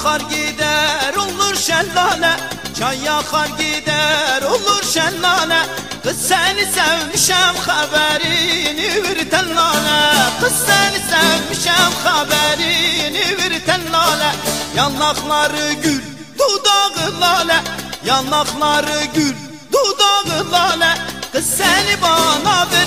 yakar gider olur şellale Çay yakar gider olur şellale Kız seni sevmişem haberini bir tellale Kız seni sevmişem haberini bir tellale Yanakları gül dudağı lale. Yanakları gül dudağı lale. Kız seni bana vermedilerse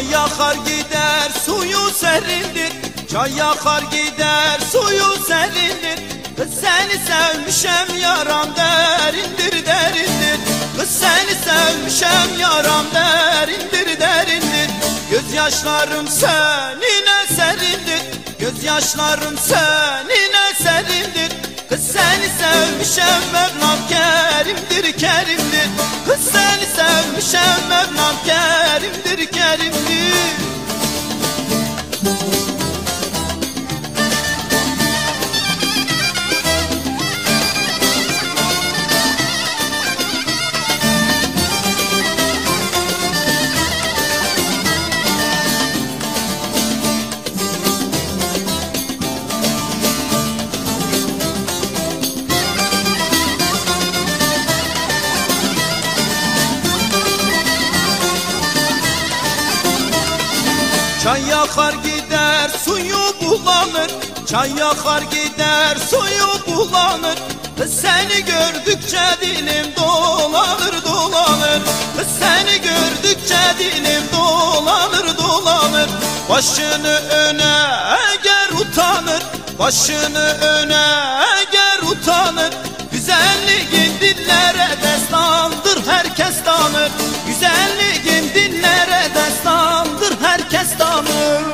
Çay yakar gider suyu serindir. Çay yakar gider suyu serindir. Kız seni sevmişem yaram derindir derindir. Kız seni sevmişem yaram derindir derindir. Gözyaşlarım senine serindir. Gözyaşlarım senine serindir. Kız seni sevmişem Mevlam kerimdir kerimdir. Kız seni sevmişem Mevlam kerimdir kerimdir Çay yakar gider suyu bulanır. Çay yakar gider suyu bulanır. Seni gördükçe dilim dolanır dolanır. Seni gördükçe dilim dolanır dolanır. Başını öne eğer utanır. Başını öne eğer utanır. Güzelliğin dillere destandır herkes tanır. Güzelliğin dillere destandır herkes tanır